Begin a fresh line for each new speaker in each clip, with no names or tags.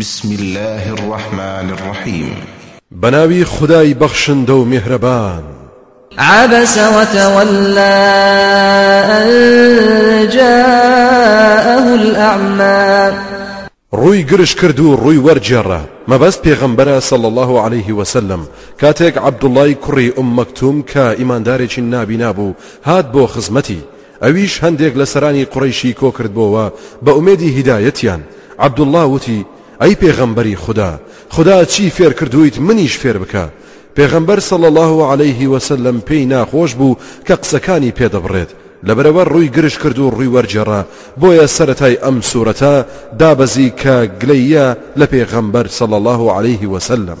بسم اللە الرحمن الرحیم
بەناوی خودای بەخشندە و میهرەبان
عبس وتولى أن جاءه الأعمى
ڕووی گرش کرد و ڕووی وەرجێڕە مەبەست پێغەمبەرە سەڵ الله عليه وسلم کاتێک عەبدوڵای کوڕی ئوم مەکتوم کە ئیماندارێکی نابینا بوو هات بۆ خزمەتی ئەویش هەندێک لە سەرانی قوڕەیشی کۆکردبۆوە بە ئومێدی هیدایەتیان، عەبدوڵڵا وتی، ئەی پێغەمبەری خودا، خودا چی فێرکردوویت منیش فێربکە، پێغەمبەر صلی اللە علیه وسلم پێی ناخۆش بوو کە قسەکانی پێ دەبڕێت، لەبەرئەوە ڕووی گرژکرد و ڕووی وەرگێڕا، بۆیە سەرەتای ئەم سورەتە دابەزی کە گلەییە لە پێغەمبەر صلی اللە علیه وسلم.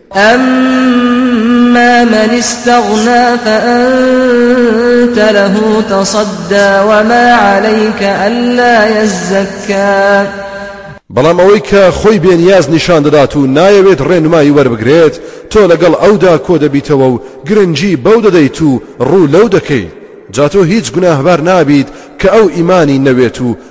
اما من استغنا فانت له تصدی وما علیک الا یزکا
بەڵام ئەوەی کە خۆی بێنیاز نیشان دەدات و نایەوێت ڕێنمایی وەربگرێت تۆ لەگەڵ ئەودا کۆ دەبیتەوە و گرنگی بەو دەدەیت و ڕوو لەو دەکەیت جاتۆ هیچ گوناهبار نابیت کە ئەو ئیمانی نەوێت و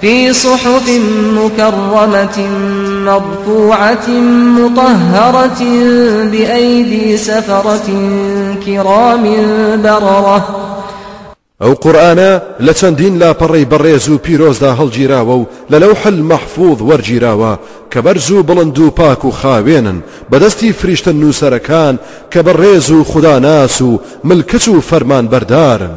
فی صحف مکرمة مرفوعة مطهرة بأیدی سفرة کرام بررة
ئەو قورئانە لە چەندین لاپەڕەی بەڕێز و پیرۆزدا هەڵگیراوە و لە لەوح المحفوظ وەرگیراوە کە بەرز و بڵند و پاک و خاوێنن بەدەستی فریشتە نووسەرەکان کە بەڕێز و خوداناس و ملکەچ و فەرمانبەردارن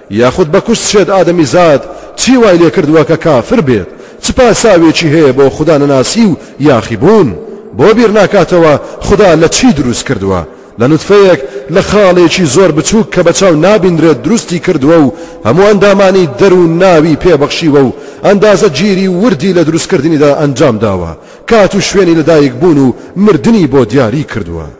یاخود بە کوشت شێت ئادەمی زاد چی وای لێ کردوە کە کافر بێت چ پاساوێکی هەیە بۆ خودا نەناسی و یاخی بوون بۆ بیر ناکاتەوە خودا لە چی دروست کردوە لە نوتفەیەک لە خاڵێکی زۆر بچوک کە بە چاو نابینرێت دروستی کردوە و هەموو ئەندامانی دەروون ناوی پێ بەخشیوە و ئەندازە گیری وردی لە دروست کردنیدا ئەنجام داوە کات و شوێنی لە دایک بوون و مردنی بۆ دیاری
کردوە.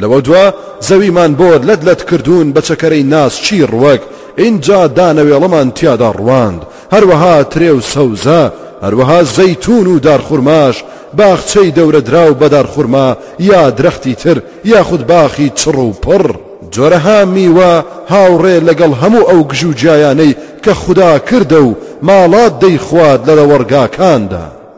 لەوە دوا زەویمان بۆ لەت لەت کردوون بە چەکەرەی ناسکی ڕوەک، ئینجا دانەوێڵەمان تیادا ڕواند، هەروەها ترێ و سەوزە، هەروەها زەیتوون و دارخورماش، باخچەی دەورەدراو بە دارخورما یا درەختی تر، یاخود باخی چڕ و پڕ. جۆرەها میوە هاوڕێ لەگەڵ هەموو ئەو گژوگیایانەی کە خودا کردە و ماڵات دەیخوات لە لەوەڕگاکاندا.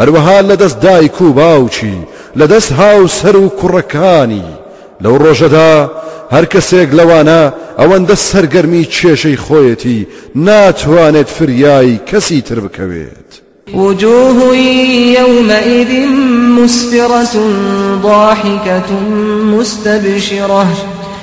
هەروەها لە دەست دایک و باوکی، لە دەست هاوسەر و کوڕەکانی، لەو ڕۆژەدا هەر کەسێک لەوانە ئەوەندە سەرگەرمی کێشەی خۆیەتی ناتوانێت فریای کەسی تر بکەوێت.
وجوه یومئذ مسفرە ضاحکە مستبشرە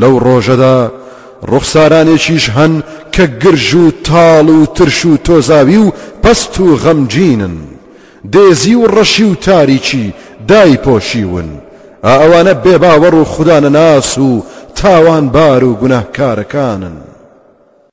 لەو ڕۆژەدا ڕوخسارانێکیش هەن کە گرژ و تاڵ و ترش و تۆزاوی و پەست و غەمگینن، دێزی و ڕەشی و تاریکی دایپۆشیون، ئائەوانە بێباوەڕ و خودانەناس و تاوانبار و گوناهکارەکانن.